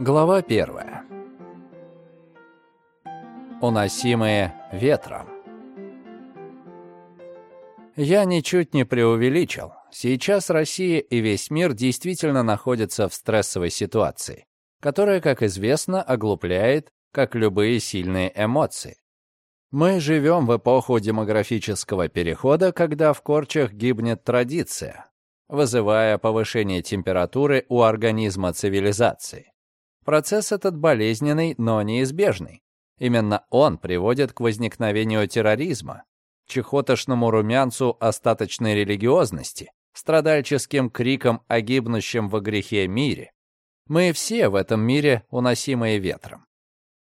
Глава первая. Уносимые ветром. Я ничуть не преувеличил. Сейчас Россия и весь мир действительно находятся в стрессовой ситуации, которая, как известно, оглупляет, как любые сильные эмоции. Мы живем в эпоху демографического перехода, когда в корчах гибнет традиция, вызывая повышение температуры у организма цивилизации. Процесс этот болезненный, но неизбежный. Именно он приводит к возникновению терроризма, чехотошному румянцу остаточной религиозности, страдальческим криком о гибнущем во грехе мире. Мы все в этом мире уносимые ветром.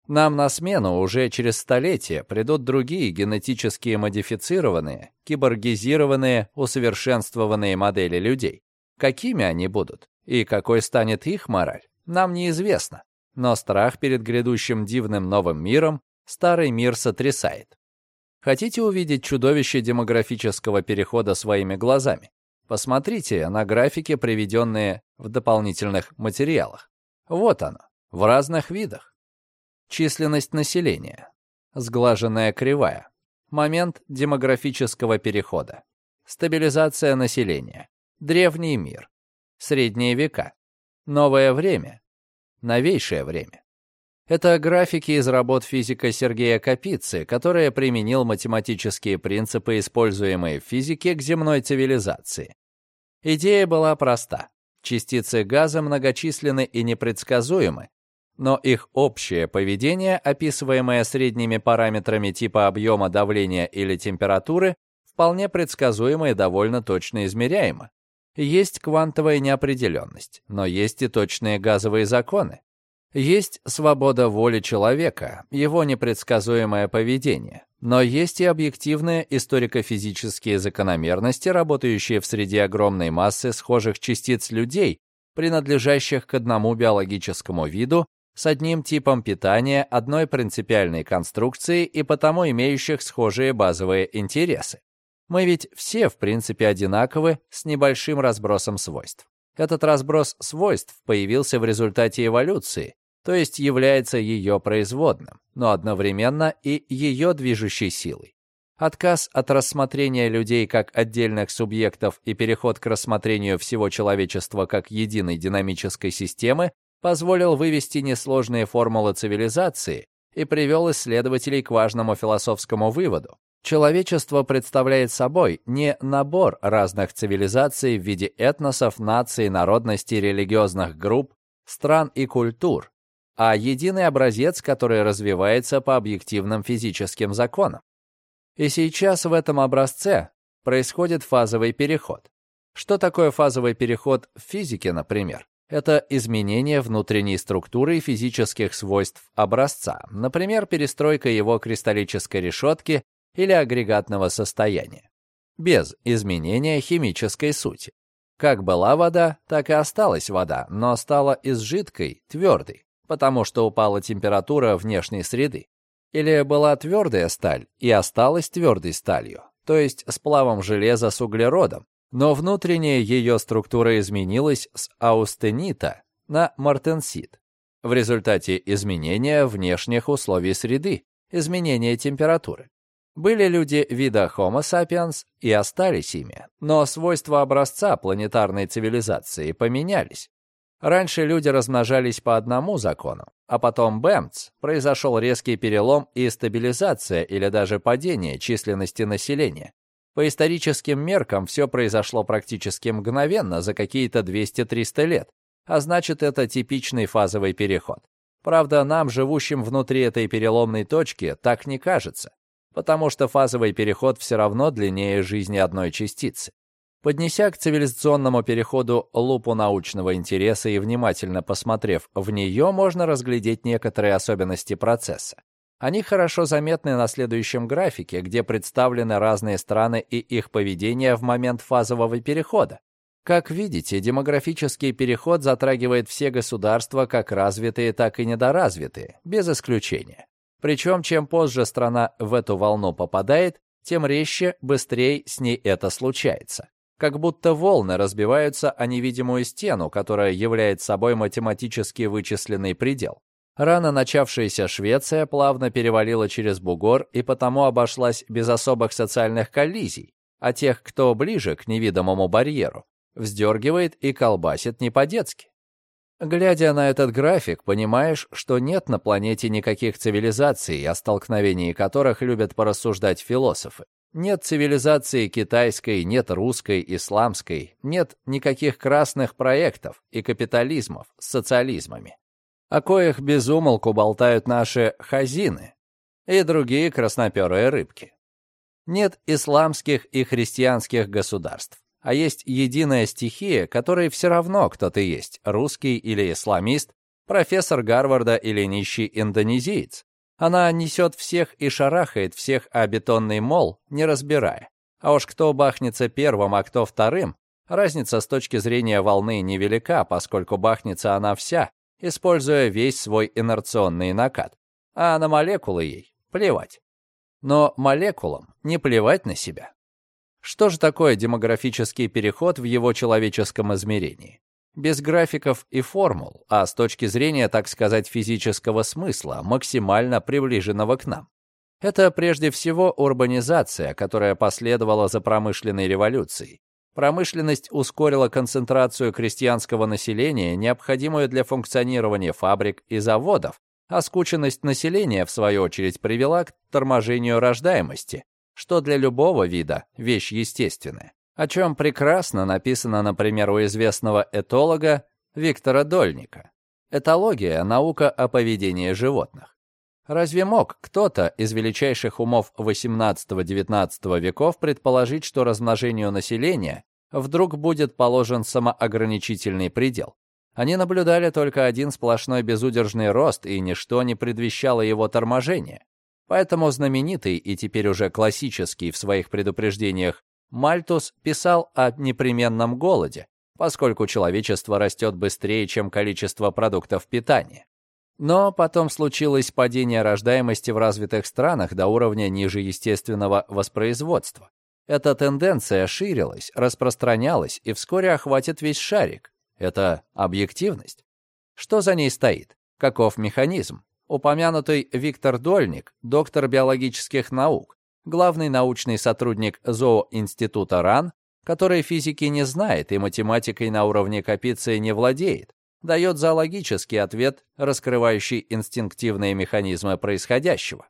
Нам на смену уже через столетия придут другие генетически модифицированные, киборгизированные, усовершенствованные модели людей. Какими они будут и какой станет их мораль, нам неизвестно. Но страх перед грядущим дивным новым миром старый мир сотрясает. Хотите увидеть чудовище демографического перехода своими глазами? Посмотрите на графики, приведенные в дополнительных материалах. Вот оно, в разных видах. Численность населения. Сглаженная кривая. Момент демографического перехода. Стабилизация населения. Древний мир. Средние века. Новое время. Новейшее время. Это графики из работ физика Сергея Капицы, который применил математические принципы, используемые в физике к земной цивилизации. Идея была проста. Частицы газа многочисленны и непредсказуемы, но их общее поведение, описываемое средними параметрами типа объема давления или температуры, вполне предсказуемо и довольно точно измеряемо. Есть квантовая неопределенность, но есть и точные газовые законы. Есть свобода воли человека, его непредсказуемое поведение, но есть и объективные историко-физические закономерности, работающие в среде огромной массы схожих частиц людей, принадлежащих к одному биологическому виду с одним типом питания, одной принципиальной конструкцией и потому имеющих схожие базовые интересы. Мы ведь все, в принципе, одинаковы с небольшим разбросом свойств. Этот разброс свойств появился в результате эволюции, то есть является ее производным, но одновременно и ее движущей силой. Отказ от рассмотрения людей как отдельных субъектов и переход к рассмотрению всего человечества как единой динамической системы позволил вывести несложные формулы цивилизации и привел исследователей к важному философскому выводу. Человечество представляет собой не набор разных цивилизаций в виде этносов, наций, народностей, религиозных групп, стран и культур, а единый образец, который развивается по объективным физическим законам. И сейчас в этом образце происходит фазовый переход. Что такое фазовый переход в физике, например? Это изменение внутренней структуры и физических свойств образца, например, перестройка его кристаллической решетки или агрегатного состояния, без изменения химической сути. Как была вода, так и осталась вода, но стала из жидкой твердой, потому что упала температура внешней среды. Или была твердая сталь и осталась твердой сталью, то есть сплавом железа с углеродом, но внутренняя ее структура изменилась с аустенита на мартенсит в результате изменения внешних условий среды, изменения температуры. Были люди вида Homo sapiens и остались ими, но свойства образца планетарной цивилизации поменялись. Раньше люди размножались по одному закону, а потом бэмц, произошел резкий перелом и стабилизация или даже падение численности населения. По историческим меркам все произошло практически мгновенно, за какие-то 200-300 лет, а значит, это типичный фазовый переход. Правда, нам, живущим внутри этой переломной точки, так не кажется, потому что фазовый переход все равно длиннее жизни одной частицы. Поднеся к цивилизационному переходу лупу научного интереса и внимательно посмотрев в нее, можно разглядеть некоторые особенности процесса. Они хорошо заметны на следующем графике, где представлены разные страны и их поведение в момент фазового перехода. Как видите, демографический переход затрагивает все государства, как развитые, так и недоразвитые, без исключения. Причем, чем позже страна в эту волну попадает, тем резче, быстрее с ней это случается. как будто волны разбиваются о невидимую стену, которая является собой математически вычисленный предел. Рано начавшаяся Швеция плавно перевалила через бугор и потому обошлась без особых социальных коллизий, а тех, кто ближе к невидимому барьеру, вздергивает и колбасит не по-детски. Глядя на этот график, понимаешь, что нет на планете никаких цивилизаций, о столкновении которых любят порассуждать философы. Нет цивилизации китайской, нет русской, исламской, нет никаких красных проектов и капитализмов с социализмами о коих безумолку болтают наши хазины и другие красноперые рыбки. Нет исламских и христианских государств, а есть единая стихия, которой все равно, кто ты есть, русский или исламист, профессор Гарварда или нищий индонезиец. Она несет всех и шарахает всех о бетонный мол, не разбирая. А уж кто бахнется первым, а кто вторым, разница с точки зрения волны невелика, поскольку бахнется она вся, используя весь свой инерционный накат. А на молекулы ей плевать. Но молекулам не плевать на себя. Что же такое демографический переход в его человеческом измерении? Без графиков и формул, а с точки зрения, так сказать, физического смысла, максимально приближенного к нам. Это прежде всего урбанизация, которая последовала за промышленной революцией, Промышленность ускорила концентрацию крестьянского населения, необходимую для функционирования фабрик и заводов, а скученность населения, в свою очередь, привела к торможению рождаемости, что для любого вида вещь естественная, о чем прекрасно написано, например, у известного этолога Виктора Дольника. Этология – наука о поведении животных. Разве мог кто-то из величайших умов XVIII-XIX веков предположить, что размножению населения вдруг будет положен самоограничительный предел? Они наблюдали только один сплошной безудержный рост, и ничто не предвещало его торможения. Поэтому знаменитый и теперь уже классический в своих предупреждениях Мальтус писал о непременном голоде, поскольку человечество растет быстрее, чем количество продуктов питания. Но потом случилось падение рождаемости в развитых странах до уровня ниже естественного воспроизводства. Эта тенденция ширилась, распространялась и вскоре охватит весь шарик. Это объективность. Что за ней стоит? Каков механизм? Упомянутый Виктор Дольник, доктор биологических наук, главный научный сотрудник зооинститута РАН, который физики не знает и математикой на уровне Капицы не владеет, дает зоологический ответ, раскрывающий инстинктивные механизмы происходящего.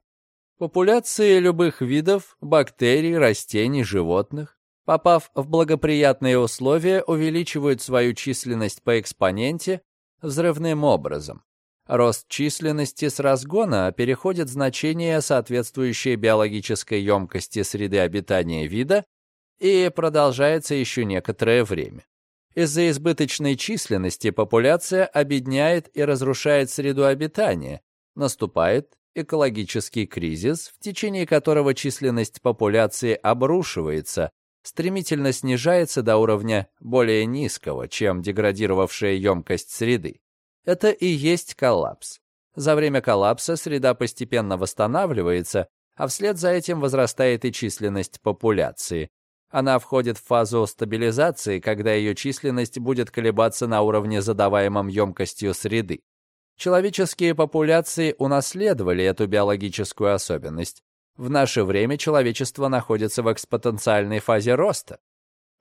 Популяции любых видов, бактерий, растений, животных, попав в благоприятные условия, увеличивают свою численность по экспоненте взрывным образом. Рост численности с разгона переходит значение, соответствующее биологической емкости среды обитания вида, и продолжается еще некоторое время. Из-за избыточной численности популяция обедняет и разрушает среду обитания. Наступает экологический кризис, в течение которого численность популяции обрушивается, стремительно снижается до уровня более низкого, чем деградировавшая емкость среды. Это и есть коллапс. За время коллапса среда постепенно восстанавливается, а вслед за этим возрастает и численность популяции, она входит в фазу стабилизации, когда ее численность будет колебаться на уровне задаваемом емкостью среды. Человеческие популяции унаследовали эту биологическую особенность. В наше время человечество находится в экспотенциальной фазе роста.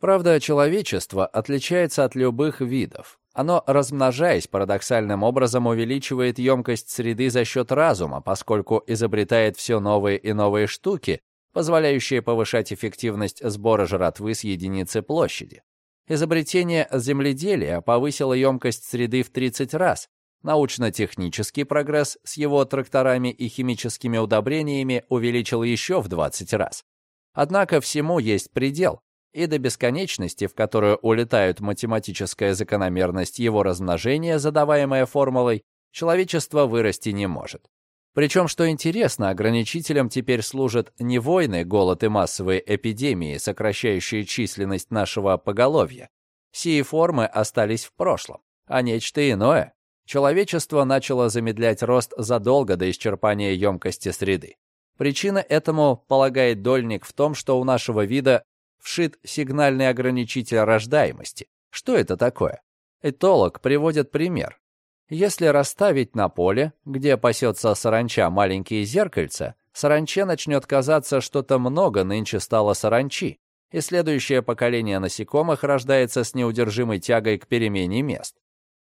Правда, человечество отличается от любых видов. Оно, размножаясь, парадоксальным образом увеличивает емкость среды за счет разума, поскольку изобретает все новые и новые штуки, позволяющие повышать эффективность сбора жратвы с единицы площади. Изобретение земледелия повысило емкость среды в 30 раз. Научно-технический прогресс с его тракторами и химическими удобрениями увеличил еще в 20 раз. Однако всему есть предел, и до бесконечности, в которую улетают математическая закономерность его размножения, задаваемая формулой, человечество вырасти не может. Причем, что интересно, ограничителем теперь служат не войны, голод и массовые эпидемии, сокращающие численность нашего поголовья. Сии формы остались в прошлом, а нечто иное. Человечество начало замедлять рост задолго до исчерпания емкости среды. Причина этому, полагает Дольник, в том, что у нашего вида вшит сигнальный ограничитель рождаемости. Что это такое? Этолог приводит пример. Если расставить на поле, где пасется саранча, маленькие зеркальца, саранче начнет казаться, что-то много нынче стало саранчи, и следующее поколение насекомых рождается с неудержимой тягой к перемене мест.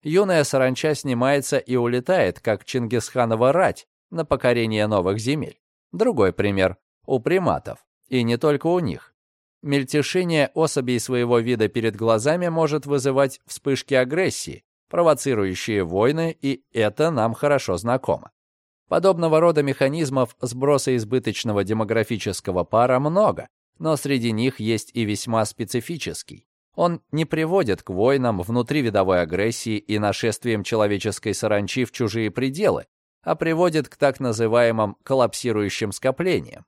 Юная саранча снимается и улетает, как Чингисханова рать, на покорение новых земель. Другой пример – у приматов, и не только у них. Мельтешение особей своего вида перед глазами может вызывать вспышки агрессии, провоцирующие войны, и это нам хорошо знакомо. Подобного рода механизмов сброса избыточного демографического пара много, но среди них есть и весьма специфический. Он не приводит к войнам, внутривидовой агрессии и нашествиям человеческой саранчи в чужие пределы, а приводит к так называемым коллапсирующим скоплениям.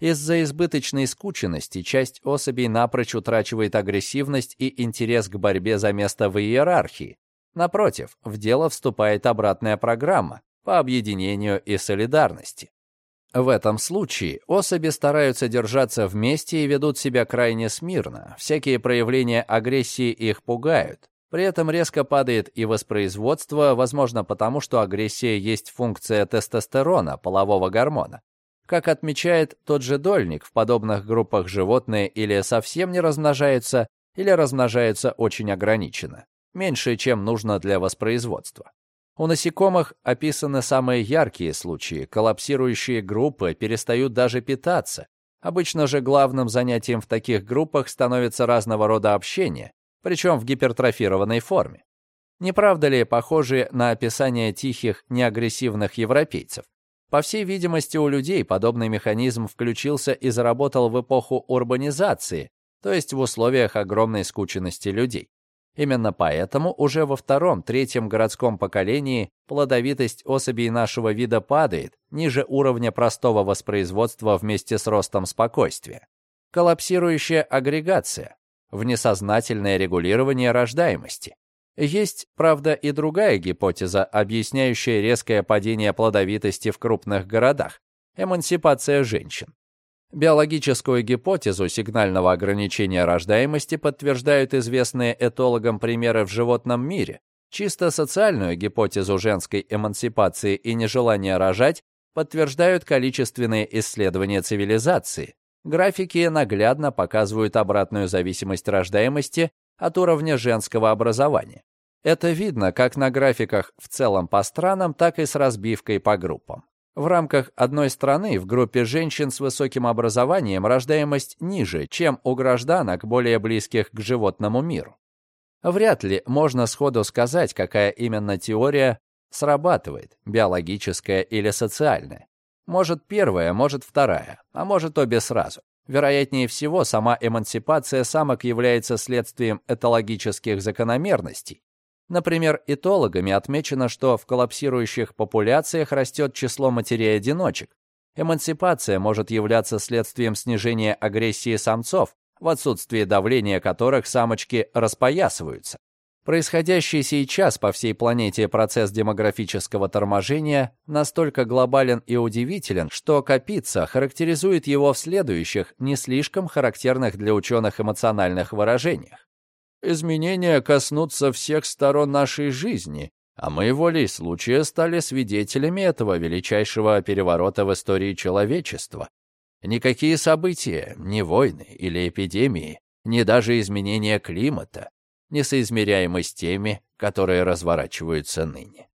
Из-за избыточной скученности часть особей напрочь утрачивает агрессивность и интерес к борьбе за место в иерархии, Напротив, в дело вступает обратная программа по объединению и солидарности. В этом случае особи стараются держаться вместе и ведут себя крайне смирно. Всякие проявления агрессии их пугают. При этом резко падает и воспроизводство, возможно потому, что агрессия есть функция тестостерона, полового гормона. Как отмечает тот же Дольник, в подобных группах животные или совсем не размножаются, или размножаются очень ограниченно меньше, чем нужно для воспроизводства. У насекомых описаны самые яркие случаи. Коллапсирующие группы перестают даже питаться. Обычно же главным занятием в таких группах становится разного рода общение, причем в гипертрофированной форме. Не правда ли похожи на описание тихих, неагрессивных европейцев? По всей видимости, у людей подобный механизм включился и заработал в эпоху урбанизации, то есть в условиях огромной скученности людей. Именно поэтому уже во втором-третьем городском поколении плодовитость особей нашего вида падает ниже уровня простого воспроизводства вместе с ростом спокойствия. Коллапсирующая агрегация, внесознательное регулирование рождаемости. Есть, правда, и другая гипотеза, объясняющая резкое падение плодовитости в крупных городах – эмансипация женщин. Биологическую гипотезу сигнального ограничения рождаемости подтверждают известные этологам примеры в животном мире. Чисто социальную гипотезу женской эмансипации и нежелания рожать подтверждают количественные исследования цивилизации. Графики наглядно показывают обратную зависимость рождаемости от уровня женского образования. Это видно как на графиках в целом по странам, так и с разбивкой по группам. В рамках одной страны в группе женщин с высоким образованием рождаемость ниже, чем у гражданок, более близких к животному миру. Вряд ли можно сходу сказать, какая именно теория срабатывает, биологическая или социальная. Может первая, может вторая, а может обе сразу. Вероятнее всего, сама эмансипация самок является следствием этологических закономерностей, Например, этологами отмечено, что в коллапсирующих популяциях растет число матерей-одиночек. Эмансипация может являться следствием снижения агрессии самцов, в отсутствие давления которых самочки распоясываются. Происходящий сейчас по всей планете процесс демографического торможения настолько глобален и удивителен, что Капица характеризует его в следующих, не слишком характерных для ученых эмоциональных выражениях. Изменения коснутся всех сторон нашей жизни, а мы волей случая стали свидетелями этого величайшего переворота в истории человечества. Никакие события, ни войны или эпидемии, ни даже изменения климата несоизмеряемы с теми, которые разворачиваются ныне.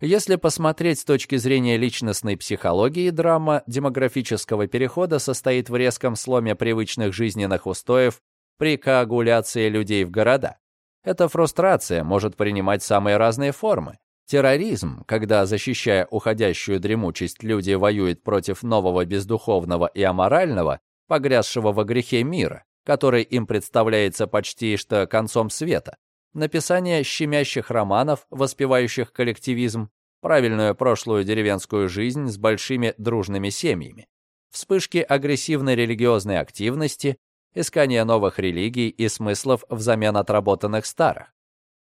Если посмотреть с точки зрения личностной психологии, драма демографического перехода состоит в резком сломе привычных жизненных устоев при коагуляции людей в города. Эта фрустрация может принимать самые разные формы. Терроризм, когда, защищая уходящую дремучесть, люди воюют против нового бездуховного и аморального, погрязшего во грехе мира, который им представляется почти что концом света. Написание щемящих романов, воспевающих коллективизм, правильную прошлую деревенскую жизнь с большими дружными семьями. Вспышки агрессивной религиозной активности, искание новых религий и смыслов взамен отработанных старых.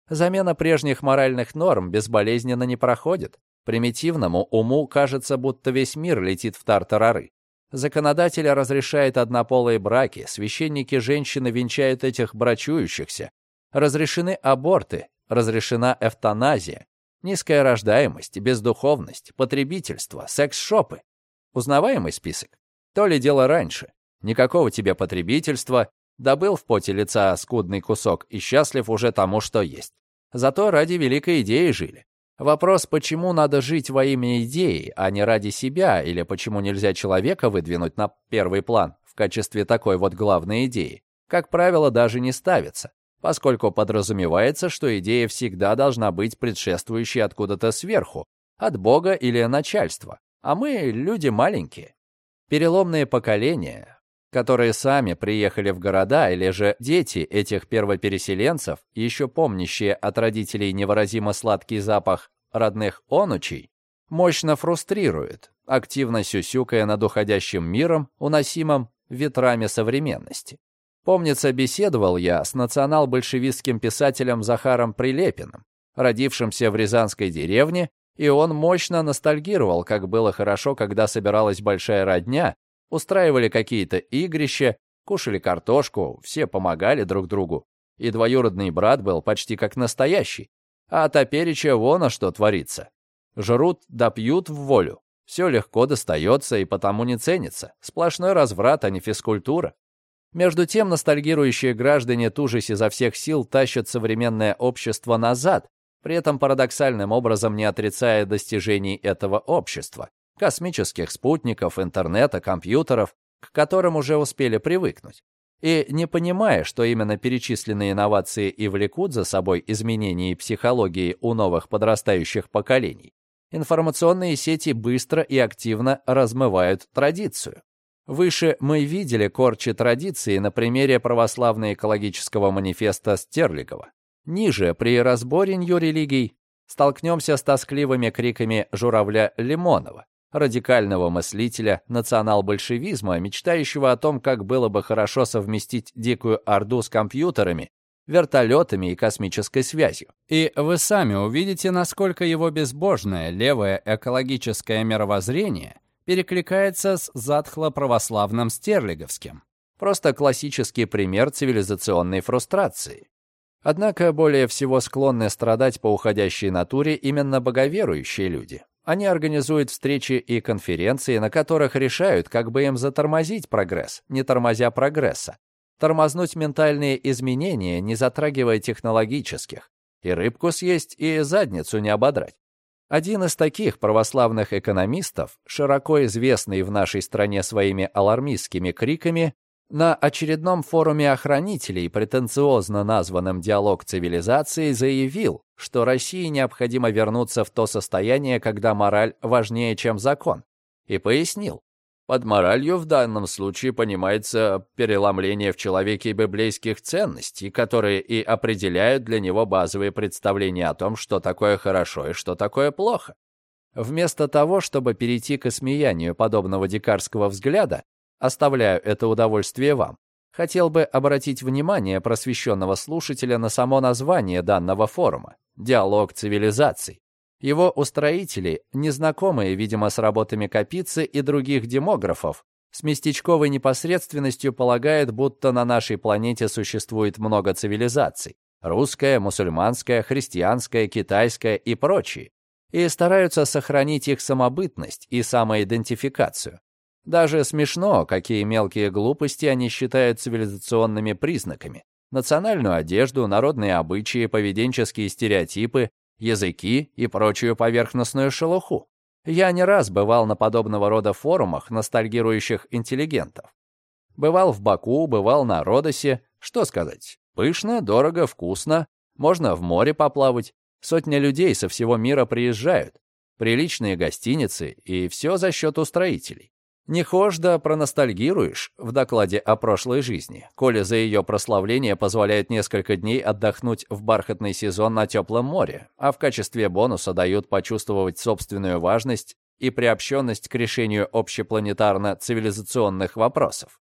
Замена прежних моральных норм безболезненно не проходит. Примитивному уму кажется, будто весь мир летит в тартарары. Законодатель разрешает однополые браки, священники женщины венчают этих брачующихся, разрешены аборты, разрешена эвтаназия, низкая рождаемость, бездуховность, потребительство, секс-шопы. Узнаваемый список? То ли дело раньше. Никакого тебе потребительства, добыл в поте лица скудный кусок и счастлив уже тому, что есть. Зато ради великой идеи жили. Вопрос, почему надо жить во имя идеи, а не ради себя, или почему нельзя человека выдвинуть на первый план в качестве такой вот главной идеи, как правило, даже не ставится, поскольку подразумевается, что идея всегда должна быть предшествующей откуда-то сверху, от Бога или начальства, а мы люди маленькие. Переломные поколения, которые сами приехали в города, или же дети этих первопереселенцев, еще помнящие от родителей невыразимо сладкий запах родных онучей, мощно фрустрирует, активно сюсюкая над уходящим миром, уносимым ветрами современности. Помнится, беседовал я с национал-большевистским писателем Захаром Прилепиным, родившимся в Рязанской деревне, и он мощно ностальгировал, как было хорошо, когда собиралась большая родня устраивали какие-то игрища, кушали картошку, все помогали друг другу. И двоюродный брат был почти как настоящий. А топереча вон, а что творится. Жрут да пьют в волю. Все легко достается и потому не ценится. Сплошной разврат, а не физкультура. Между тем, ностальгирующие граждане, тужись изо всех сил, тащат современное общество назад, при этом парадоксальным образом не отрицая достижений этого общества космических спутников, интернета, компьютеров, к которым уже успели привыкнуть. И не понимая, что именно перечисленные инновации и влекут за собой изменения психологии у новых подрастающих поколений, информационные сети быстро и активно размывают традицию. Выше мы видели корчи традиции на примере православно-экологического манифеста Стерлигова. Ниже, при разборе религий, столкнемся с тоскливыми криками журавля Лимонова, радикального мыслителя национал-большевизма, мечтающего о том, как было бы хорошо совместить дикую орду с компьютерами, вертолетами и космической связью. И вы сами увидите, насколько его безбожное левое экологическое мировоззрение перекликается с затхло-православным стерлиговским. Просто классический пример цивилизационной фрустрации. Однако более всего склонны страдать по уходящей натуре именно боговерующие люди. Они организуют встречи и конференции, на которых решают, как бы им затормозить прогресс, не тормозя прогресса. Тормознуть ментальные изменения, не затрагивая технологических. И рыбку съесть, и задницу не ободрать. Один из таких православных экономистов, широко известный в нашей стране своими алармистскими криками, на очередном форуме охранителей, претенциозно названном «Диалог цивилизации», заявил, что России необходимо вернуться в то состояние, когда мораль важнее, чем закон, и пояснил, под моралью в данном случае понимается переломление в человеке библейских ценностей, которые и определяют для него базовые представления о том, что такое хорошо и что такое плохо. Вместо того, чтобы перейти к осмеянию подобного дикарского взгляда, Оставляю это удовольствие вам. Хотел бы обратить внимание просвещенного слушателя на само название данного форума «Диалог цивилизаций». Его устроители, незнакомые, видимо, с работами Капицы и других демографов, с местечковой непосредственностью полагают, будто на нашей планете существует много цивилизаций – русская, мусульманская, христианская, китайская и прочие, и стараются сохранить их самобытность и самоидентификацию. Даже смешно, какие мелкие глупости они считают цивилизационными признаками. Национальную одежду, народные обычаи, поведенческие стереотипы, языки и прочую поверхностную шелуху. Я не раз бывал на подобного рода форумах ностальгирующих интеллигентов. Бывал в Баку, бывал на Родосе. Что сказать? Пышно, дорого, вкусно. Можно в море поплавать. Сотня людей со всего мира приезжают. Приличные гостиницы, и все за счет устроителей. Не хошь да проностальгируешь в докладе о прошлой жизни, коли за ее прославление позволяют несколько дней отдохнуть в бархатный сезон на теплом море, а в качестве бонуса дают почувствовать собственную важность и приобщенность к решению общепланетарно-цивилизационных вопросов.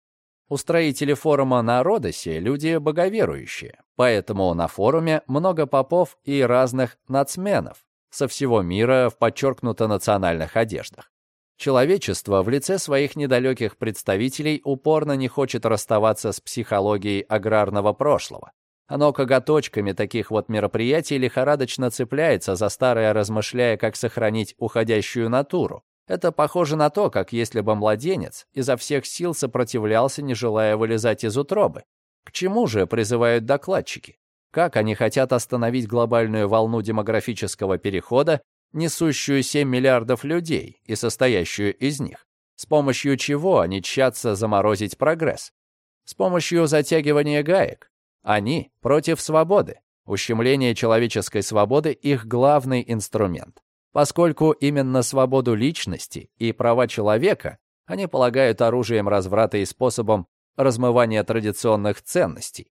Устроители форума на Родосе – люди боговерующие, поэтому на форуме много попов и разных нацменов со всего мира в подчеркнуто национальных одеждах. Человечество в лице своих недалеких представителей упорно не хочет расставаться с психологией аграрного прошлого. Оно коготочками таких вот мероприятий лихорадочно цепляется за старое, размышляя, как сохранить уходящую натуру. Это похоже на то, как если бы младенец изо всех сил сопротивлялся, не желая вылезать из утробы. К чему же призывают докладчики? Как они хотят остановить глобальную волну демографического перехода, несущую 7 миллиардов людей и состоящую из них? С помощью чего они тщатся заморозить прогресс? С помощью затягивания гаек? Они против свободы. Ущемление человеческой свободы – их главный инструмент. Поскольку именно свободу личности и права человека они полагают оружием разврата и способом размывания традиционных ценностей.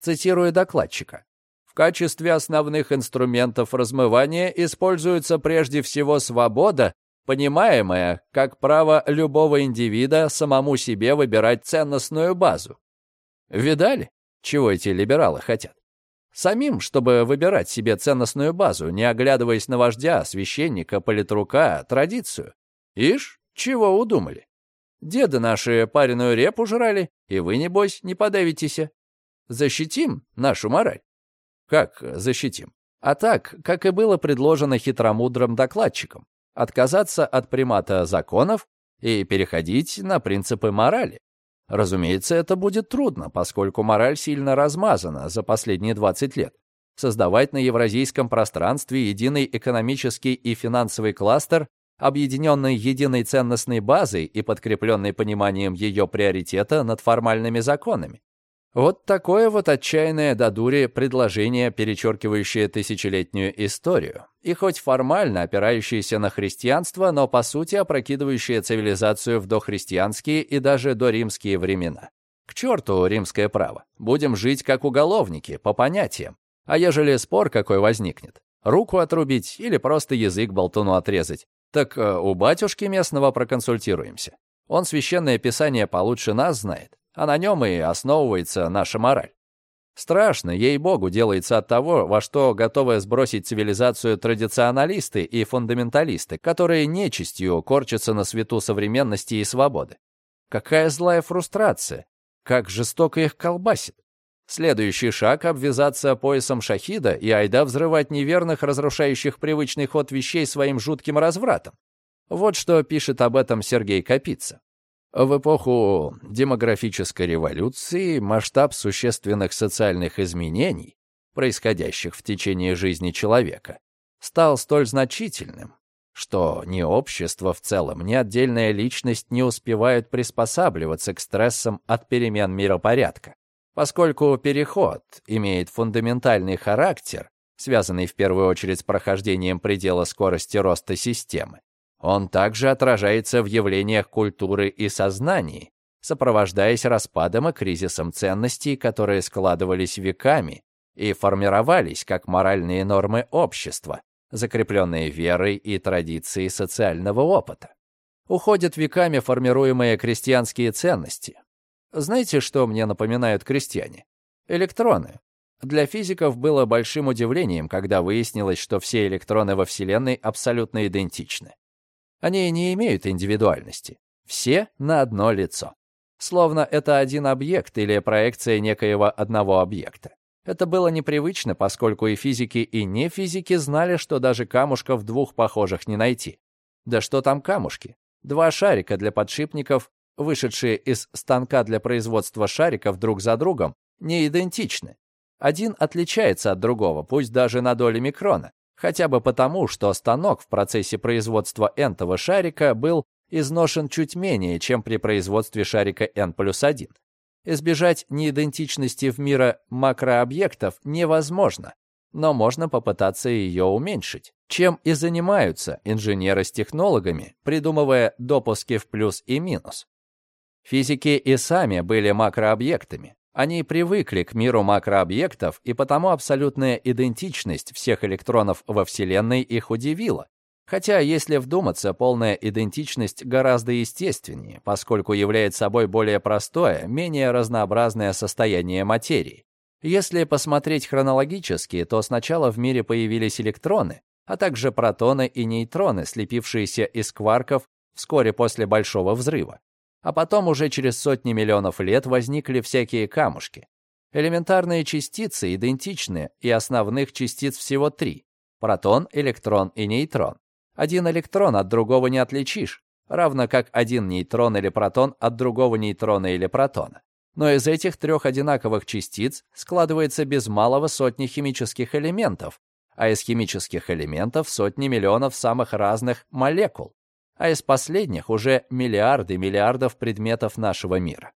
Цитирую докладчика. В качестве основных инструментов размывания используется прежде всего свобода, понимаемая как право любого индивида самому себе выбирать ценностную базу. Видали? Чего эти либералы хотят? Самим, чтобы выбирать себе ценностную базу, не оглядываясь на вождя, священника, политрука, традицию. Ишь, чего удумали? Деды наши пареную репу жрали, и вы, небось, не подавитесь. Защитим нашу мораль? Как защитим? А так, как и было предложено хитромудрым докладчикам, отказаться от примата законов и переходить на принципы морали. Разумеется, это будет трудно, поскольку мораль сильно размазана за последние 20 лет. Создавать на евразийском пространстве единый экономический и финансовый кластер, объединенный единой ценностной базой и подкрепленный пониманием ее приоритета над формальными законами. Вот такое вот отчаянное до дури предложение, перечеркивающее тысячелетнюю историю, и хоть формально опирающееся на христианство, но по сути опрокидывающее цивилизацию в дохристианские и даже доримские времена. К черту римское право. Будем жить как уголовники, по понятиям. А ежели спор какой возникнет, руку отрубить или просто язык болтуну отрезать, так э, у батюшки местного проконсультируемся. Он священное писание получше нас знает а на нем и основывается наша мораль. Страшно, ей-богу, делается от того, во что готовы сбросить цивилизацию традиционалисты и фундаменталисты, которые нечистью корчатся на свету современности и свободы. Какая злая фрустрация, как жестоко их колбасит. Следующий шаг — обвязаться поясом шахида и айда взрывать неверных, разрушающих привычный ход вещей своим жутким развратом. Вот что пишет об этом Сергей Капица. В эпоху демографической революции масштаб существенных социальных изменений, происходящих в течение жизни человека, стал столь значительным, что ни общество в целом, ни отдельная личность не успевают приспосабливаться к стрессам от перемен миропорядка. Поскольку переход имеет фундаментальный характер, связанный в первую очередь с прохождением предела скорости роста системы, он также отражается в явлениях культуры и сознании, сопровождаясь распадом и кризисом ценностей, которые складывались веками и формировались как моральные нормы общества, закрепленные верой и традицией социального опыта. Уходят веками формируемые крестьянские ценности. Знаете, что мне напоминают крестьяне? Электроны. Для физиков было большим удивлением, когда выяснилось, что все электроны во Вселенной абсолютно идентичны. Они не имеют индивидуальности. Все на одно лицо. Словно это один объект или проекция некоего одного объекта. Это было непривычно, поскольку и физики, и не физики знали, что даже камушков двух похожих не найти. Да что там камушки? Два шарика для подшипников, вышедшие из станка для производства шариков друг за другом, не идентичны. Один отличается от другого, пусть даже на доли микрона, Хотя бы потому, что станок в процессе производства n-того шарика был изношен чуть менее, чем при производстве шарика n плюс 1. Избежать неидентичности в мира макрообъектов невозможно, но можно попытаться ее уменьшить, чем и занимаются инженеры с технологами, придумывая допуски в плюс и минус. Физики и сами были макрообъектами, они привыкли к миру макрообъектов, и потому абсолютная идентичность всех электронов во Вселенной их удивила. Хотя, если вдуматься, полная идентичность гораздо естественнее, поскольку является собой более простое, менее разнообразное состояние материи. Если посмотреть хронологически, то сначала в мире появились электроны, а также протоны и нейтроны, слепившиеся из кварков вскоре после Большого взрыва. А потом уже через сотни миллионов лет возникли всякие камушки. Элементарные частицы идентичны, и основных частиц всего три – протон, электрон и нейтрон. Один электрон от другого не отличишь, равно как один нейтрон или протон от другого нейтрона или протона. Но из этих трех одинаковых частиц складывается без малого сотни химических элементов, а из химических элементов сотни миллионов самых разных молекул, а из последних уже миллиарды миллиардов предметов нашего мира.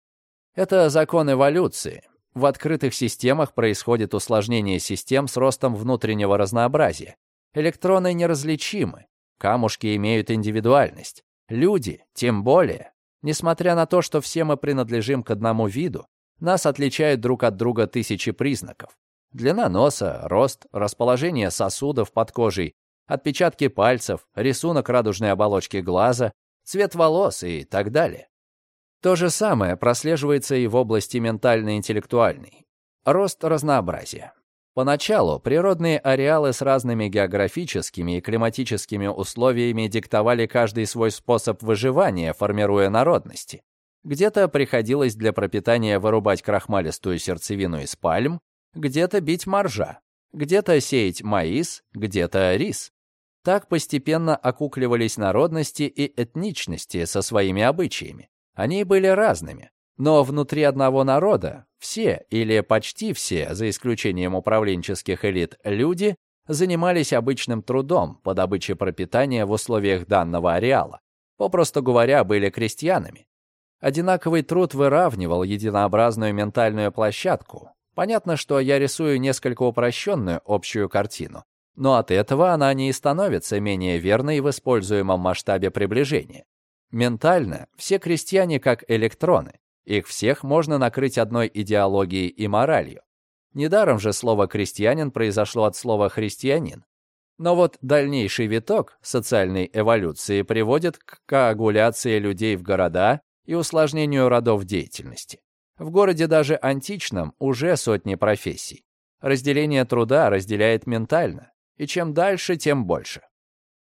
Это закон эволюции. В открытых системах происходит усложнение систем с ростом внутреннего разнообразия. Электроны неразличимы, камушки имеют индивидуальность. Люди, тем более, несмотря на то, что все мы принадлежим к одному виду, нас отличают друг от друга тысячи признаков. Длина носа, рост, расположение сосудов под кожей, отпечатки пальцев, рисунок радужной оболочки глаза, цвет волос и так далее. То же самое прослеживается и в области ментально-интеллектуальной. Рост разнообразия. Поначалу природные ареалы с разными географическими и климатическими условиями диктовали каждый свой способ выживания, формируя народности. Где-то приходилось для пропитания вырубать крахмалистую сердцевину из пальм, где-то бить моржа, где-то сеять маис, где-то рис. Так постепенно окукливались народности и этничности со своими обычаями. Они были разными, но внутри одного народа все или почти все, за исключением управленческих элит, люди занимались обычным трудом по добыче пропитания в условиях данного ареала. Попросту говоря, были крестьянами. Одинаковый труд выравнивал единообразную ментальную площадку. Понятно, что я рисую несколько упрощенную общую картину, но от этого она не становится менее верной в используемом масштабе приближения. Ментально все крестьяне как электроны, их всех можно накрыть одной идеологией и моралью. Недаром же слово «крестьянин» произошло от слова «христианин». Но вот дальнейший виток социальной эволюции приводит к коагуляции людей в города и усложнению родов деятельности. В городе даже античном уже сотни профессий. Разделение труда разделяет ментально, и чем дальше, тем больше.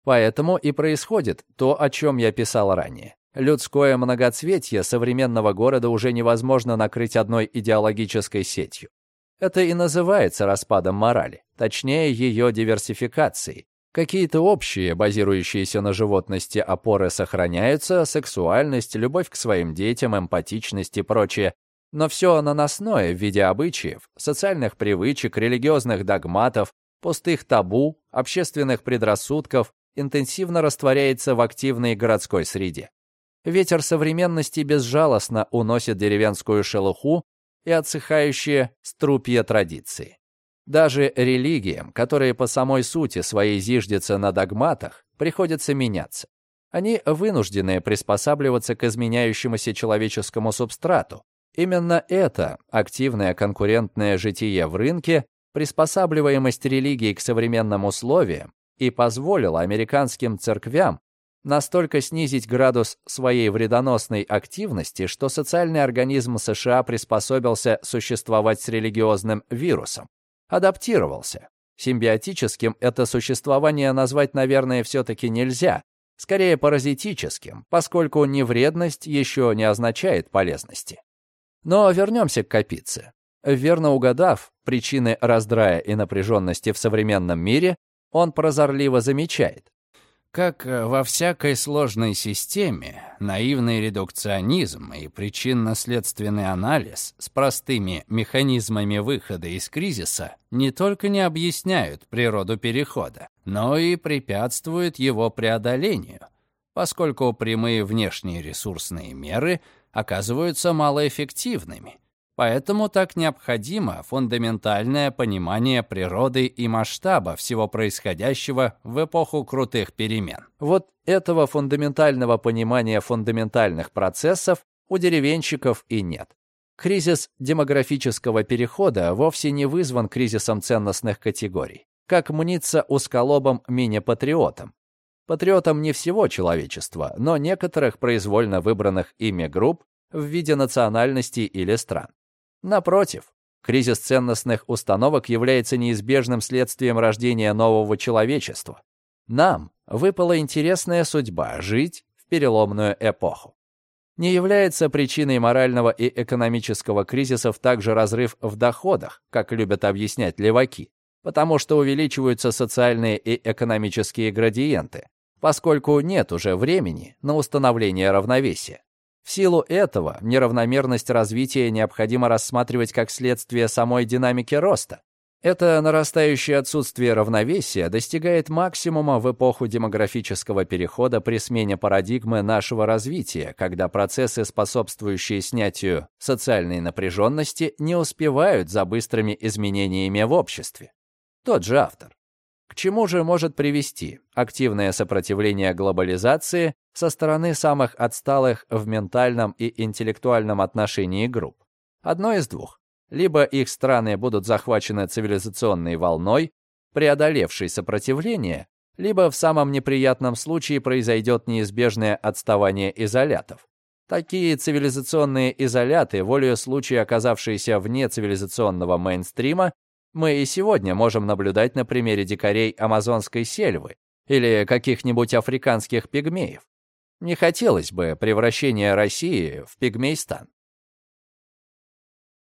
Поэтому и происходит то, о чем я писал ранее. Людское многоцветье современного города уже невозможно накрыть одной идеологической сетью. Это и называется распадом морали, точнее ее диверсификацией. Какие-то общие, базирующиеся на животности опоры сохраняются, сексуальность, любовь к своим детям, эмпатичность и прочее. Но все наносное в виде обычаев, социальных привычек, религиозных догматов, пустых табу, общественных предрассудков интенсивно растворяется в активной городской среде. Ветер современности безжалостно уносит деревенскую шелуху и отсыхающие струпья традиции. Даже религиям, которые по самой сути своей зиждятся на догматах, приходится меняться. Они вынуждены приспосабливаться к изменяющемуся человеческому субстрату. Именно это активное конкурентное житие в рынке, приспосабливаемость религии к современным условиям и позволило американским церквям настолько снизить градус своей вредоносной активности, что социальный организм США приспособился существовать с религиозным вирусом. Адаптировался. Симбиотическим это существование назвать, наверное, все-таки нельзя. Скорее паразитическим, поскольку невредность еще не означает полезности. Но вернемся к Капице. Верно угадав причины раздрая и напряженности в современном мире, он прозорливо замечает. Как э, во всякой сложной системе, наивный редукционизм и причинно-следственный анализ с простыми механизмами выхода из кризиса не только не объясняют природу перехода, но и препятствуют его преодолению, поскольку прямые внешние ресурсные меры оказываются малоэффективными – Поэтому так необходимо фундаментальное понимание природы и масштаба всего происходящего в эпоху крутых перемен. Вот этого фундаментального понимания фундаментальных процессов у деревенщиков и нет. Кризис демографического перехода вовсе не вызван кризисом ценностных категорий, как мнится узколобым мини-патриотом. Патриотом не всего человечества, но некоторых произвольно выбранных ими групп в виде национальностей или стран. Напротив, кризис ценностных установок является неизбежным следствием рождения нового человечества. Нам выпала интересная судьба жить в переломную эпоху. Не является причиной морального и экономического кризисов также разрыв в доходах, как любят объяснять леваки, потому что увеличиваются социальные и экономические градиенты, поскольку нет уже времени на установление равновесия. В силу этого неравномерность развития необходимо рассматривать как следствие самой динамики роста. Это нарастающее отсутствие равновесия достигает максимума в эпоху демографического перехода при смене парадигмы нашего развития, когда процессы, способствующие снятию социальной напряженности, не успевают за быстрыми изменениями в обществе. Тот же автор. К чему же может привести активное сопротивление глобализации со стороны самых отсталых в ментальном и интеллектуальном отношении групп? Одно из двух. Либо их страны будут захвачены цивилизационной волной, преодолевшей сопротивление, либо в самом неприятном случае произойдет неизбежное отставание изолятов. Такие цивилизационные изоляты, волею случая оказавшиеся вне цивилизационного мейнстрима, мы и сегодня можем наблюдать на примере дикарей амазонской сельвы или каких-нибудь африканских пигмеев. Не хотелось бы превращения России в пигмейстан.